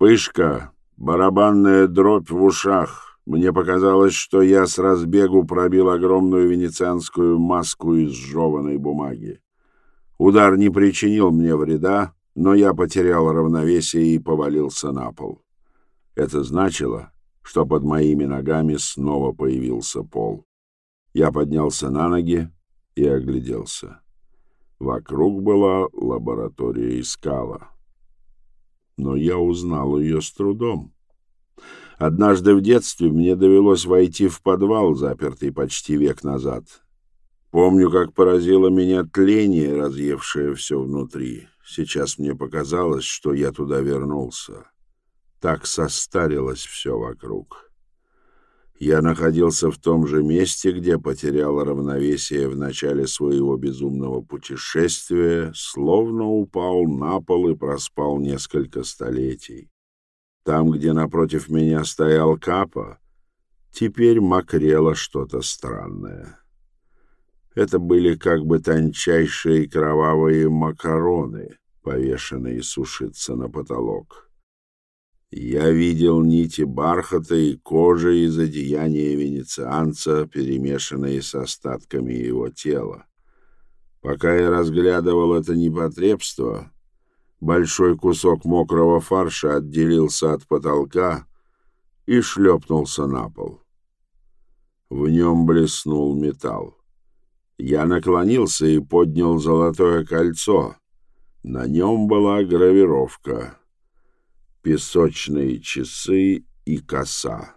Вспышка, барабанная дробь в ушах. Мне показалось, что я с разбегу пробил огромную венецианскую маску из жеванной бумаги. Удар не причинил мне вреда, но я потерял равновесие и повалился на пол. Это значило, что под моими ногами снова появился пол. Я поднялся на ноги и огляделся. Вокруг была лаборатория Искала. Но я узнал ее с трудом. Однажды в детстве мне довелось войти в подвал, запертый почти век назад. Помню, как поразило меня тление, разъевшее все внутри. Сейчас мне показалось, что я туда вернулся. Так состарилось все вокруг. Я находился в том же месте, где потерял равновесие в начале своего безумного путешествия, словно упал на пол и проспал несколько столетий. Там, где напротив меня стоял Капа, теперь мокрело что-то странное. Это были как бы тончайшие кровавые макароны, повешенные сушиться на потолок. Я видел нити бархата и кожи из одеяния венецианца, перемешанные с остатками его тела. Пока я разглядывал это непотребство, большой кусок мокрого фарша отделился от потолка и шлепнулся на пол. В нем блеснул металл. Я наклонился и поднял золотое кольцо. На нем была гравировка — песочные часы и коса.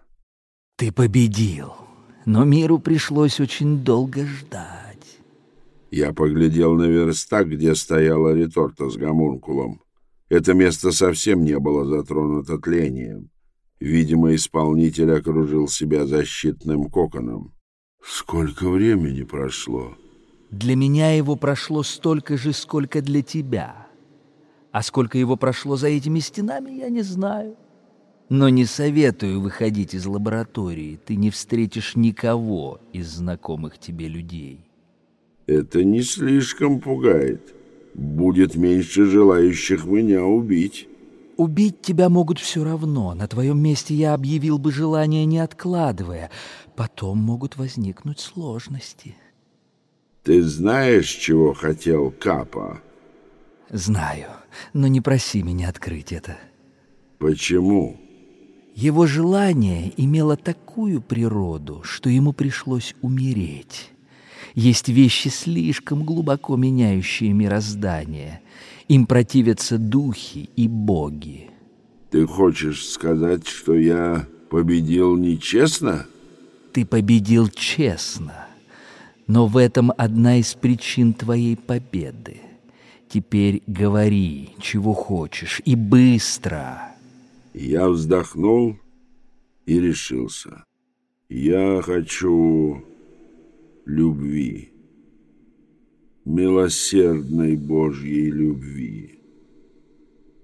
Ты победил, но миру пришлось очень долго ждать. Я поглядел на верстак, где стояла реторта с гомункулом. Это место совсем не было затронуто тлением. Видимо, исполнитель окружил себя защитным коконом. Сколько времени прошло? Для меня его прошло столько же, сколько для тебя. А сколько его прошло за этими стенами, я не знаю. Но не советую выходить из лаборатории. Ты не встретишь никого из знакомых тебе людей. Это не слишком пугает. Будет меньше желающих меня убить. Убить тебя могут все равно. На твоем месте я объявил бы желание, не откладывая. Потом могут возникнуть сложности. Ты знаешь, чего хотел Капа? Знаю, но не проси меня открыть это. Почему? Его желание имело такую природу, что ему пришлось умереть. Есть вещи, слишком глубоко меняющие мироздание. Им противятся духи и боги. Ты хочешь сказать, что я победил нечестно? Ты победил честно. Но в этом одна из причин твоей победы. Теперь говори, чего хочешь, и быстро. Я вздохнул и решился. Я хочу любви, милосердной Божьей любви,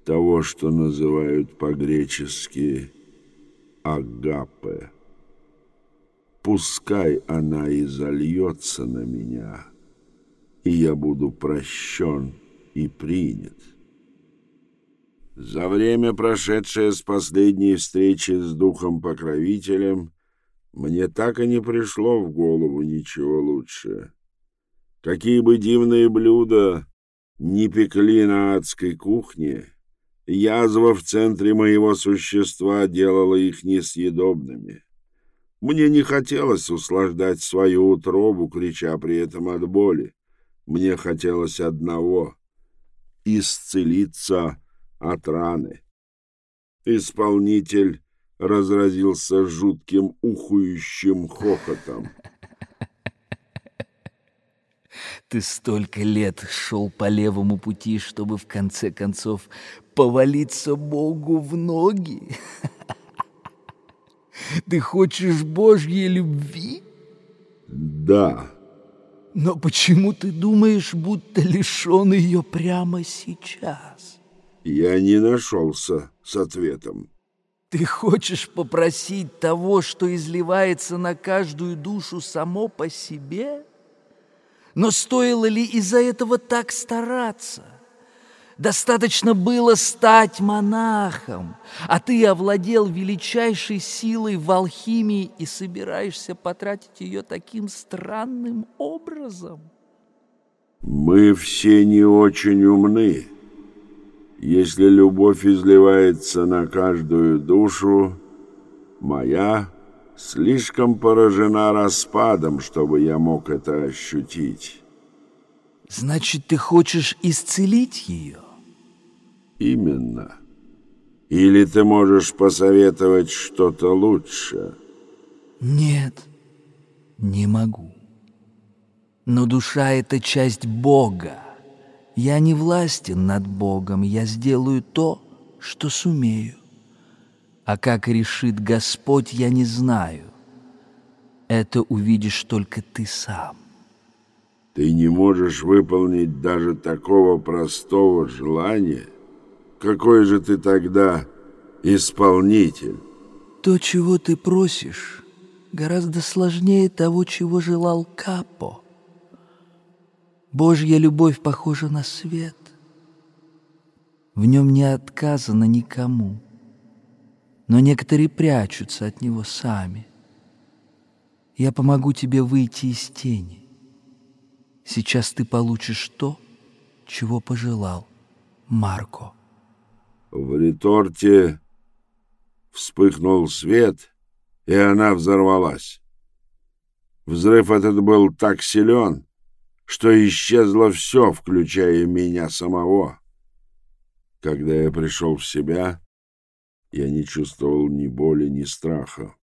того, что называют по-гречески агапе. Пускай она и зальется на меня, и я буду прощен и принят. За время, прошедшее с последней встречи с духом-покровителем, мне так и не пришло в голову ничего лучше. Какие бы дивные блюда не пекли на адской кухне, язва в центре моего существа делала их несъедобными. Мне не хотелось услаждать свою утробу, крича при этом от боли. Мне хотелось одного исцелиться от раны. Исполнитель разразился жутким ухующим хохотом. Ты столько лет шел по левому пути, чтобы в конце концов повалиться Богу в ноги. Ты хочешь Божьей любви? Да. Но почему ты думаешь, будто лишен ее прямо сейчас? Я не нашелся с ответом. Ты хочешь попросить того, что изливается на каждую душу само по себе? Но стоило ли из-за этого так стараться? Достаточно было стать монахом, а ты овладел величайшей силой в алхимии и собираешься потратить ее таким странным образом. Мы все не очень умны. Если любовь изливается на каждую душу, моя слишком поражена распадом, чтобы я мог это ощутить. Значит, ты хочешь исцелить ее? Именно. Или ты можешь посоветовать что-то лучше? Нет, не могу. Но душа — это часть Бога. Я не властен над Богом, я сделаю то, что сумею. А как решит Господь, я не знаю. Это увидишь только ты сам. Ты не можешь выполнить даже такого простого желания? Какой же ты тогда исполнитель? То, чего ты просишь, гораздо сложнее того, чего желал Капо. Божья любовь похожа на свет. В нем не отказано никому но некоторые прячутся от него сами. Я помогу тебе выйти из тени. Сейчас ты получишь то, чего пожелал Марко. В реторте вспыхнул свет, и она взорвалась. Взрыв этот был так силен, что исчезло все, включая меня самого. Когда я пришел в себя, я не чувствовал ни боли, ни страха.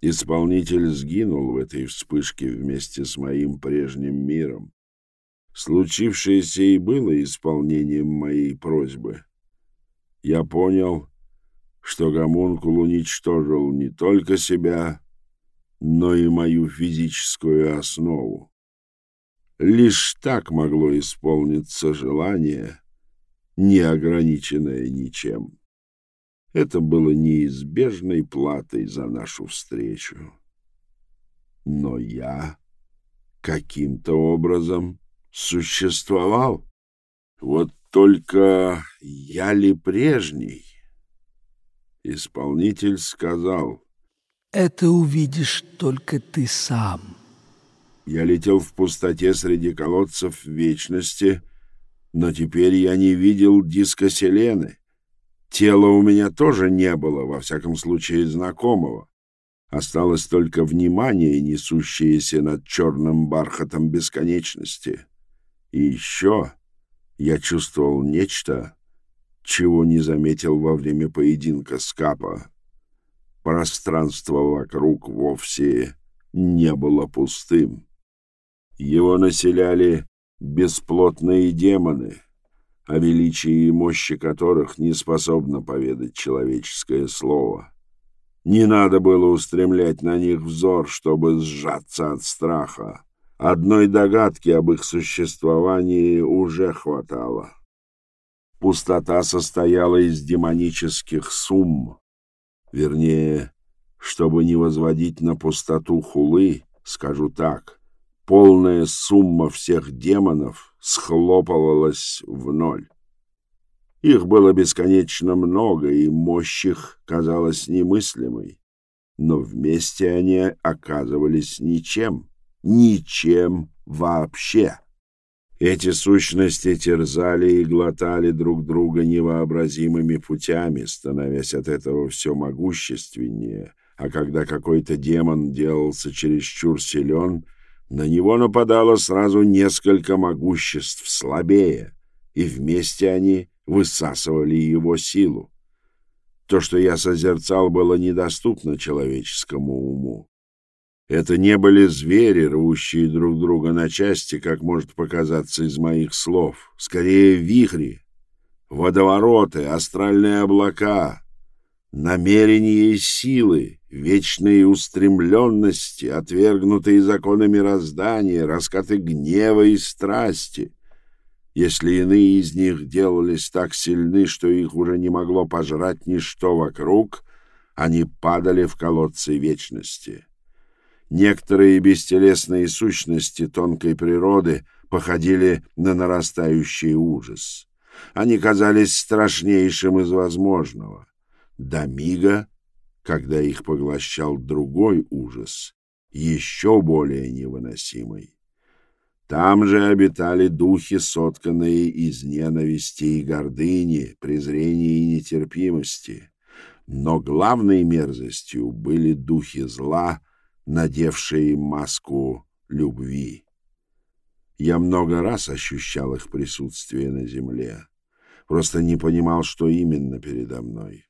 Исполнитель сгинул в этой вспышке вместе с моим прежним миром. Случившееся и было исполнением моей просьбы. Я понял, что гомункул уничтожил не только себя, но и мою физическую основу. Лишь так могло исполниться желание, не ограниченное ничем. Это было неизбежной платой за нашу встречу. Но я каким-то образом существовал. Вот только я ли прежний? Исполнитель сказал. Это увидишь только ты сам. Я летел в пустоте среди колодцев вечности, но теперь я не видел диска Селены. Тела у меня тоже не было, во всяком случае, знакомого. Осталось только внимание, несущееся над черным бархатом бесконечности. И еще я чувствовал нечто, чего не заметил во время поединка с Капа. Пространство вокруг вовсе не было пустым. Его населяли бесплотные демоны, о величии и мощи которых не способно поведать человеческое слово. Не надо было устремлять на них взор, чтобы сжаться от страха. Одной догадки об их существовании уже хватало. Пустота состояла из демонических сумм. Вернее, чтобы не возводить на пустоту хулы, скажу так, полная сумма всех демонов — схлопывалась в ноль. Их было бесконечно много, и мощь их казалась немыслимой. Но вместе они оказывались ничем, ничем вообще. Эти сущности терзали и глотали друг друга невообразимыми путями, становясь от этого все могущественнее, а когда какой-то демон делался чересчур силен — на него нападало сразу несколько могуществ слабее, и вместе они высасывали его силу. То, что я созерцал, было недоступно человеческому уму. Это не были звери, рвущие друг друга на части, как может показаться из моих слов. Скорее, вихри, водовороты, астральные облака, намерения и силы, вечные устремленности, отвергнутые законы мироздания, раскаты гнева и страсти. Если иные из них делались так сильны, что их уже не могло пожрать ничто вокруг, они падали в колодцы вечности. Некоторые бестелесные сущности тонкой природы походили на нарастающий ужас — Они казались страшнейшим из возможного. До мига, когда их поглощал другой ужас, еще более невыносимый. Там же обитали духи, сотканные из ненависти и гордыни, презрения и нетерпимости. Но главной мерзостью были духи зла, надевшие маску любви. Я много раз ощущал их присутствие на земле, просто не понимал, что именно передо мной.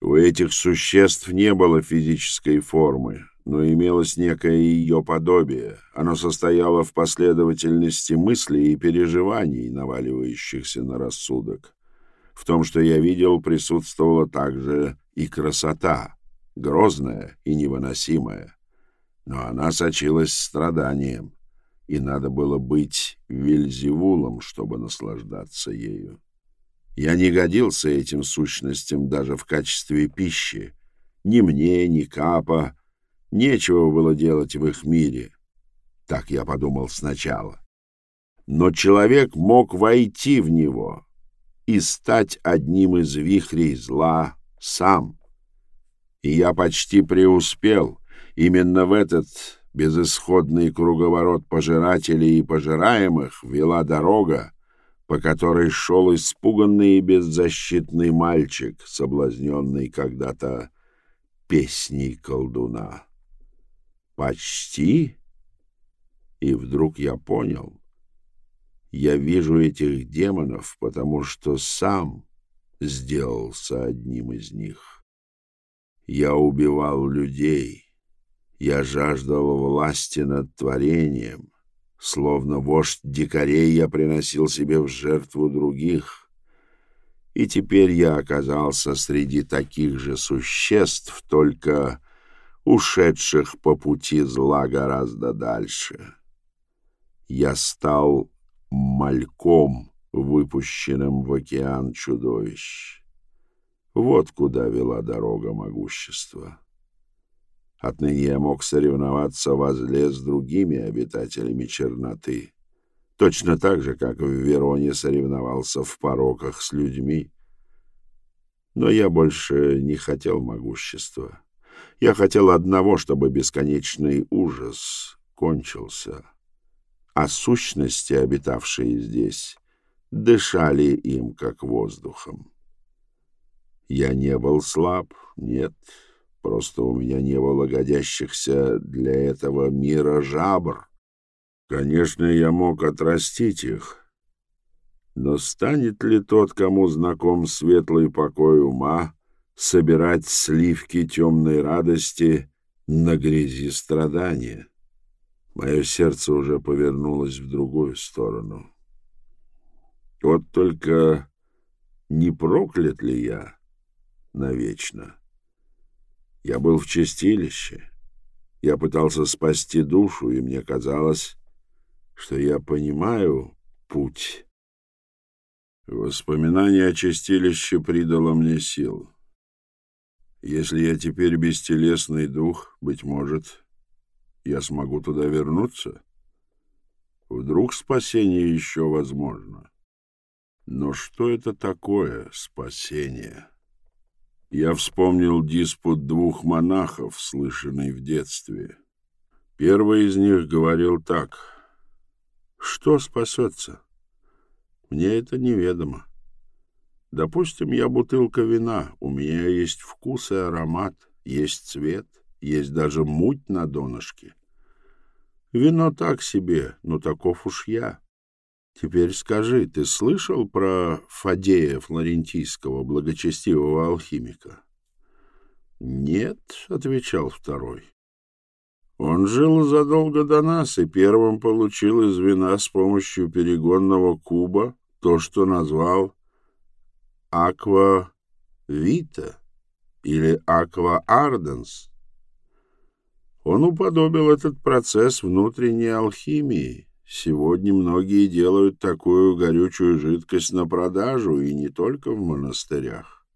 У этих существ не было физической формы, но имелось некое ее подобие. Оно состояло в последовательности мыслей и переживаний, наваливающихся на рассудок. В том, что я видел, присутствовала также и красота, грозная и невыносимая. Но она сочилась страданием, и надо было быть Вельзевулом, чтобы наслаждаться ею. Я не годился этим сущностям даже в качестве пищи. Ни мне, ни Капа Нечего было делать в их мире. Так я подумал сначала. Но человек мог войти в него и стать одним из вихрей зла сам. И я почти преуспел. Именно в этот безысходный круговорот пожирателей и пожираемых вела дорога, по которой шел испуганный и беззащитный мальчик, соблазненный когда-то песней колдуна. Почти. И вдруг я понял. Я вижу этих демонов, потому что сам сделался одним из них. Я убивал людей. Я жаждал власти над творением. Словно вождь дикарей я приносил себе в жертву других. И теперь я оказался среди таких же существ, только ушедших по пути зла гораздо дальше. Я стал мальком, выпущенным в океан чудовищ. Вот куда вела дорога могущества. Отныне я мог соревноваться возле с другими обитателями черноты, точно так же, как в Вероне соревновался в пороках с людьми. Но я больше не хотел могущества. Я хотел одного, чтобы бесконечный ужас кончился, а сущности, обитавшие здесь, дышали им, как воздухом. Я не был слаб, нет, просто у меня не было годящихся для этого мира жабр. Конечно, я мог отрастить их, но станет ли тот, кому знаком светлый покой ума, собирать сливки темной радости на грязи страдания. Мое сердце уже повернулось в другую сторону. Вот только не проклят ли я навечно? Я был в чистилище. Я пытался спасти душу, и мне казалось, что я понимаю путь. Воспоминание о чистилище придало мне сил. Если я теперь бестелесный дух, быть может, я смогу туда вернуться? Вдруг спасение еще возможно. Но что это такое спасение? Я вспомнил диспут двух монахов, слышанный в детстве. Первый из них говорил так. «Что спасется? Мне это неведомо. Допустим, я бутылка вина, у меня есть вкус и аромат, есть цвет, есть даже муть на донышке. Вино так себе, но таков уж я. Теперь скажи, ты слышал про Фадея Флорентийского, благочестивого алхимика? Нет, — отвечал второй. Он жил задолго до нас и первым получил из вина с помощью перегонного куба то, что назвал Аква Вита или Аква Арденс. Он уподобил этот процесс внутренней алхимии. Сегодня многие делают такую горючую жидкость на продажу, и не только в монастырях.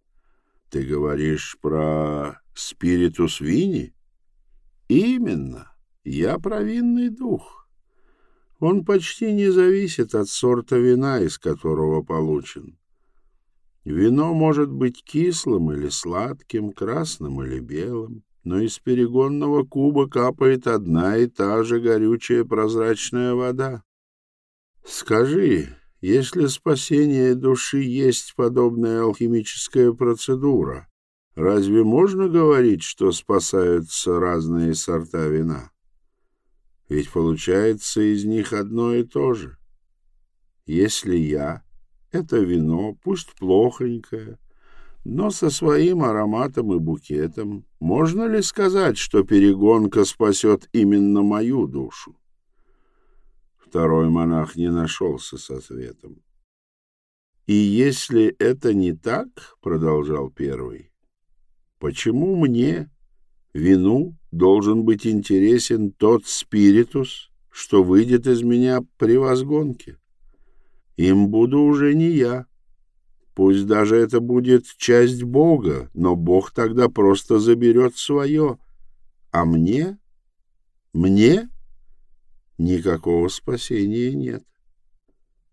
Ты говоришь про спиритус вини? Именно. Я провинный дух. Он почти не зависит от сорта вина, из которого получен. Вино может быть кислым или сладким, красным или белым, но из перегонного куба капает одна и та же горючая прозрачная вода. Скажи, если спасение души есть подобная алхимическая процедура, разве можно говорить, что спасаются разные сорта вина? Ведь получается из них одно и то же. Если я — это вино, пусть плохонькое, но со своим ароматом и букетом, можно ли сказать, что перегонка спасет именно мою душу? Второй монах не нашелся со светом. «И если это не так, — продолжал первый, — почему мне, вину, должен быть интересен тот спиритус, что выйдет из меня при возгонке? Им буду уже не я. Пусть даже это будет часть Бога, но Бог тогда просто заберет свое. А мне? Мне?» никакого спасения нет.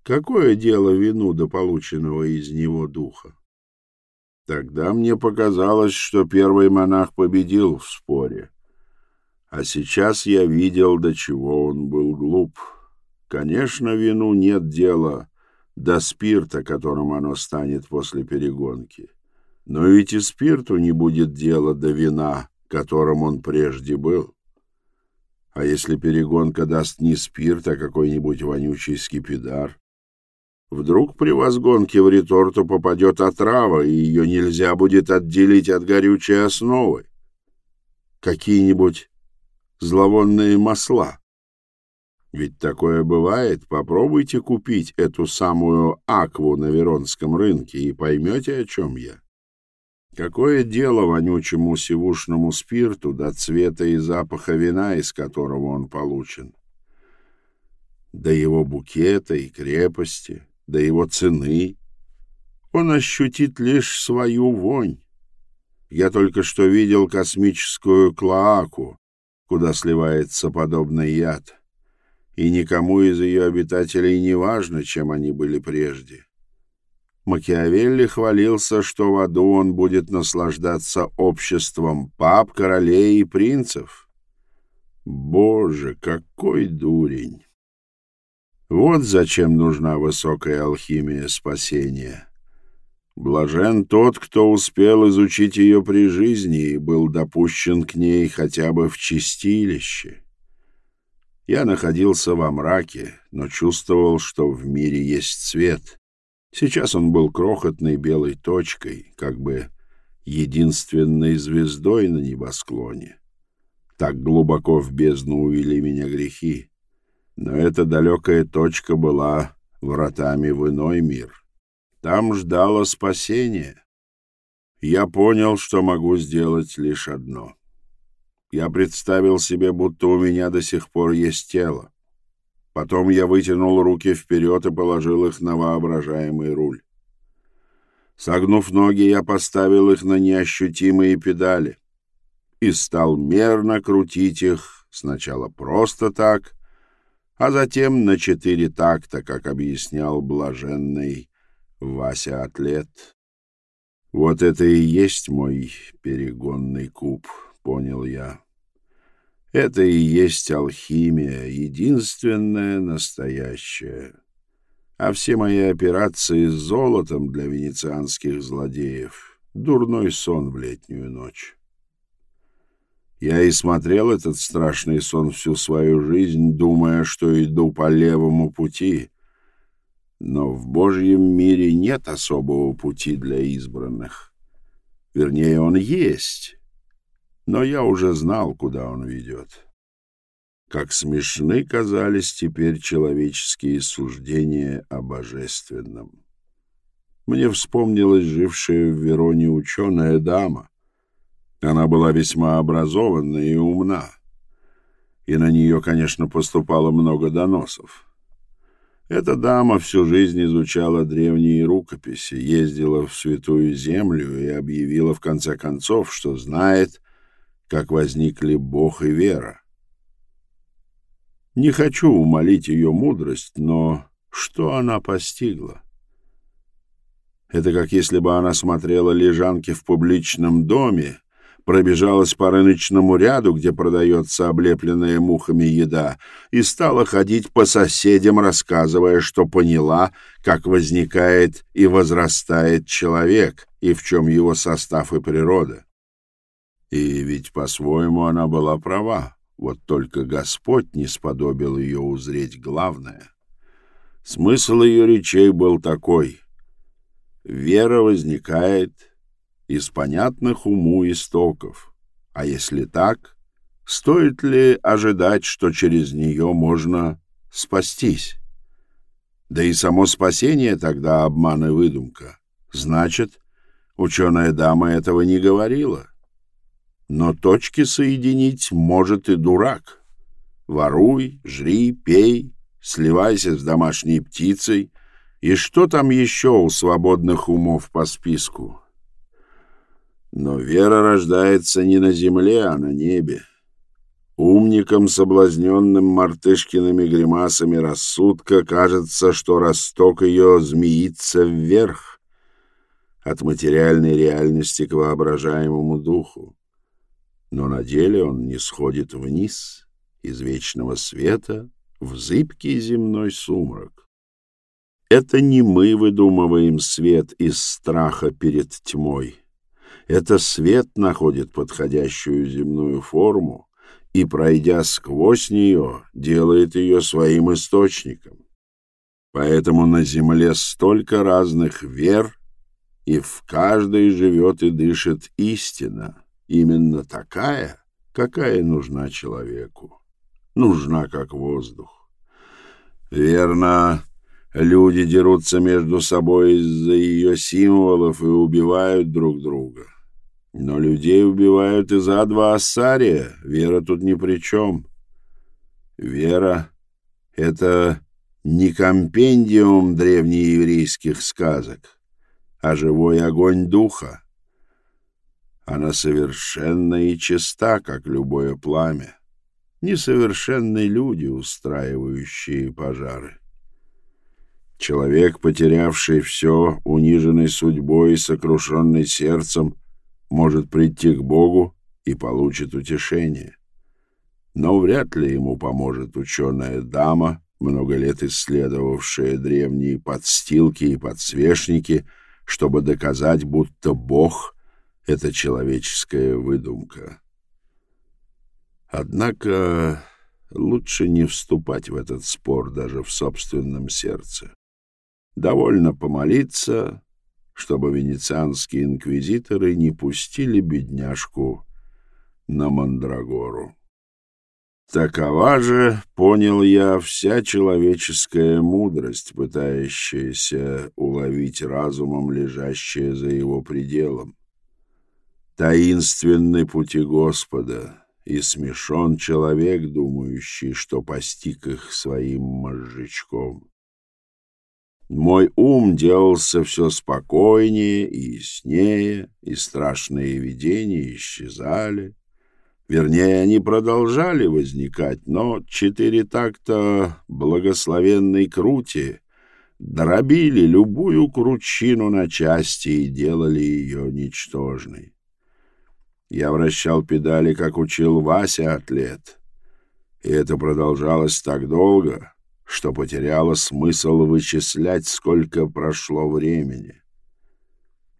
Какое дело вину до полученного из него духа? Тогда мне показалось, что первый монах победил в споре. А сейчас я видел, до чего он был глуп. Конечно, вину нет дела до спирта, которым оно станет после перегонки. Но ведь и спирту не будет дела до вина, которым он прежде был. А если перегонка даст не спирт, а какой-нибудь вонючий скипидар? Вдруг при возгонке в реторту попадет отрава, и ее нельзя будет отделить от горючей основы. Какие-нибудь зловонные масла. Ведь такое бывает. Попробуйте купить эту самую акву на Веронском рынке и поймете, о чем я. Какое дело вонючему сивушному спирту до цвета и запаха вина, из которого он получен? До его букета и крепости, до его цены. Он ощутит лишь свою вонь. Я только что видел космическую клоаку, куда сливается подобный яд, и никому из ее обитателей не важно, чем они были прежде. Макиавелли хвалился, что в аду он будет наслаждаться обществом пап, королей и принцев. Боже, какой дурень! Вот зачем нужна высокая алхимия спасения. Блажен тот, кто успел изучить ее при жизни и был допущен к ней хотя бы в чистилище. Я находился во мраке, но чувствовал, что в мире есть свет. Сейчас он был крохотной белой точкой, как бы единственной звездой на небосклоне. Так глубоко в бездну увели меня грехи. Но эта далекая точка была вратами в иной мир. Там ждало спасение. Я понял, что могу сделать лишь одно. Я представил себе, будто у меня до сих пор есть тело. Потом я вытянул руки вперед и положил их на воображаемый руль. Согнув ноги, я поставил их на неощутимые педали и стал мерно крутить их сначала просто так, а затем на четыре такта, как объяснял блаженный Вася-атлет. Вот это и есть мой перегонный куб, понял я. Это и есть алхимия, единственная настоящая. А все мои операции с золотом для венецианских злодеев — дурной сон в летнюю ночь. Я и смотрел этот страшный сон всю свою жизнь, думая, что иду по левому пути. Но в Божьем мире нет особого пути для избранных. Вернее, он есть, но я уже знал, куда он ведет. Как смешны казались теперь человеческие суждения о божественном. Мне вспомнилась жившая в Вероне ученая дама. Она была весьма образована и умна, и на нее, конечно, поступало много доносов. Эта дама всю жизнь изучала древние рукописи, ездила в Святую Землю и объявила в конце концов, что знает, как возникли Бог и вера. Не хочу умолить ее мудрость, но что она постигла? Это как если бы она смотрела лежанки в публичном доме, пробежалась по рыночному ряду, где продается облепленная мухами еда, и стала ходить по соседям, рассказывая, что поняла, как возникает и возрастает человек, и в чем его состав и природа. И ведь по-своему она была права, вот только Господь не сподобил ее узреть главное. Смысл ее речей был такой — Вера возникает из понятных уму истоков. А если так, стоит ли ожидать, что через нее можно спастись? Да и само спасение тогда обман и выдумка. Значит, ученая дама этого не говорила. Но точки соединить может и дурак. Воруй, жри, пей, сливайся с домашней птицей — и что там еще у свободных умов по списку? Но вера рождается не на земле, а на небе. Умникам, соблазненным мартышкиными гримасами рассудка, кажется, что росток ее змеится вверх от материальной реальности к воображаемому духу. Но на деле он не сходит вниз из вечного света в зыбкий земной сумрак. Это не мы выдумываем свет из страха перед тьмой. Это свет находит подходящую земную форму и, пройдя сквозь нее, делает ее своим источником. Поэтому на земле столько разных вер, и в каждой живет и дышит истина, именно такая, какая нужна человеку, нужна как воздух. Верно, Люди дерутся между собой из-за ее символов и убивают друг друга. Но людей убивают из-за два ассария. Вера тут ни при чем. Вера — это не компендиум древнееврейских сказок, а живой огонь духа. Она совершенна и чиста, как любое пламя. Несовершенные люди, устраивающие пожары. Человек, потерявший все, униженный судьбой и сокрушенный сердцем, может прийти к Богу и получит утешение. Но вряд ли ему поможет ученая дама, много лет исследовавшая древние подстилки и подсвечники, чтобы доказать, будто Бог — это человеческая выдумка. Однако лучше не вступать в этот спор даже в собственном сердце. Довольно помолиться, чтобы венецианские инквизиторы не пустили бедняжку на Мандрагору. Такова же, понял я, вся человеческая мудрость, пытающаяся уловить разумом лежащее за его пределом. Таинственны пути Господа, и смешон человек, думающий, что постиг их своим мозжечком. Мой ум делался все спокойнее и яснее, и страшные видения исчезали. Вернее, они продолжали возникать, но четыре такта благословенной крути дробили любую кручину на части и делали ее ничтожной. Я вращал педали, как учил Вася атлет, и это продолжалось так долго — что потеряло смысл вычислять, сколько прошло времени.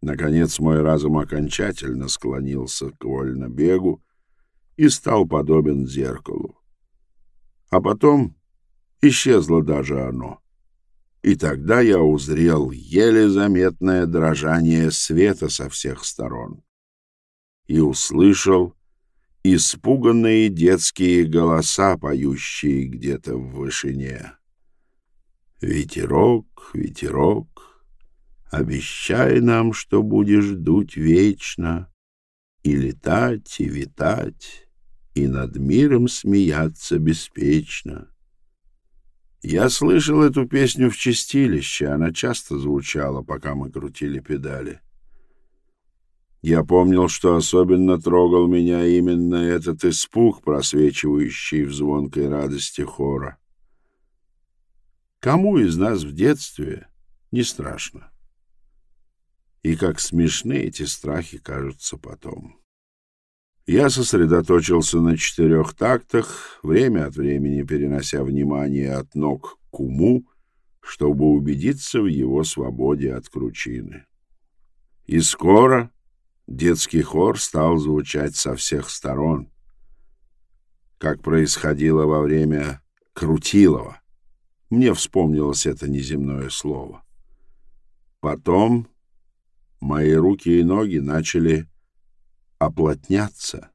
Наконец мой разум окончательно склонился к вольнобегу и стал подобен зеркалу. А потом исчезло даже оно. И тогда я узрел еле заметное дрожание света со всех сторон и услышал испуганные детские голоса, поющие где-то в вышине. Ветерок, ветерок, обещай нам, что будешь дуть вечно, и летать, и витать, и над миром смеяться беспечно. Я слышал эту песню в чистилище, она часто звучала, пока мы крутили педали. Я помнил, что особенно трогал меня именно этот испуг, просвечивающий в звонкой радости хора. Кому из нас в детстве не страшно? И как смешны эти страхи кажутся потом. Я сосредоточился на четырех тактах, время от времени перенося внимание от ног к уму, чтобы убедиться в его свободе от кручины. И скоро детский хор стал звучать со всех сторон, как происходило во время Крутилова. Мне вспомнилось это неземное слово. Потом мои руки и ноги начали оплотняться,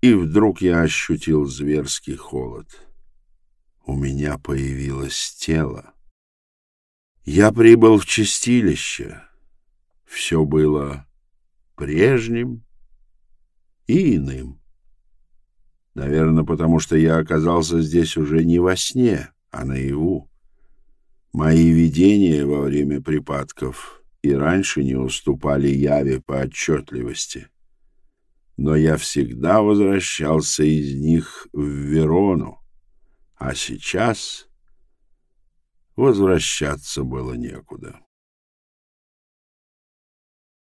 и вдруг я ощутил зверский холод. У меня появилось тело. Я прибыл в чистилище. Все было прежним и иным. Наверное, потому что я оказался здесь уже не во сне, а наяву. Мои видения во время припадков и раньше не уступали яве по отчетливости. Но я всегда возвращался из них в Верону, а сейчас возвращаться было некуда.